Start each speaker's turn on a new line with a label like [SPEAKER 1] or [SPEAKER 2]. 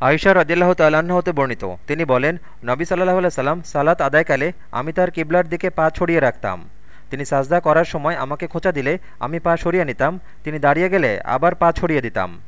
[SPEAKER 1] আয়সা রদিল্লাহ তাল্লাহ্ন হতে বর্ণিত। তিনি বলেন, নবী সাল্লাহ সাল্লাম সালাত আদায়কালে আমি তার কিবলার দিকে পা ছড়িয়ে রাখতাম। তিনি সাজদা করার সময় আমাকে খোঁচা দিলে আমি পা সরিয়ে নিতাম, তিনি দাঁড়িয়ে গেলে আবার পা ছড়িয়ে দিতাম।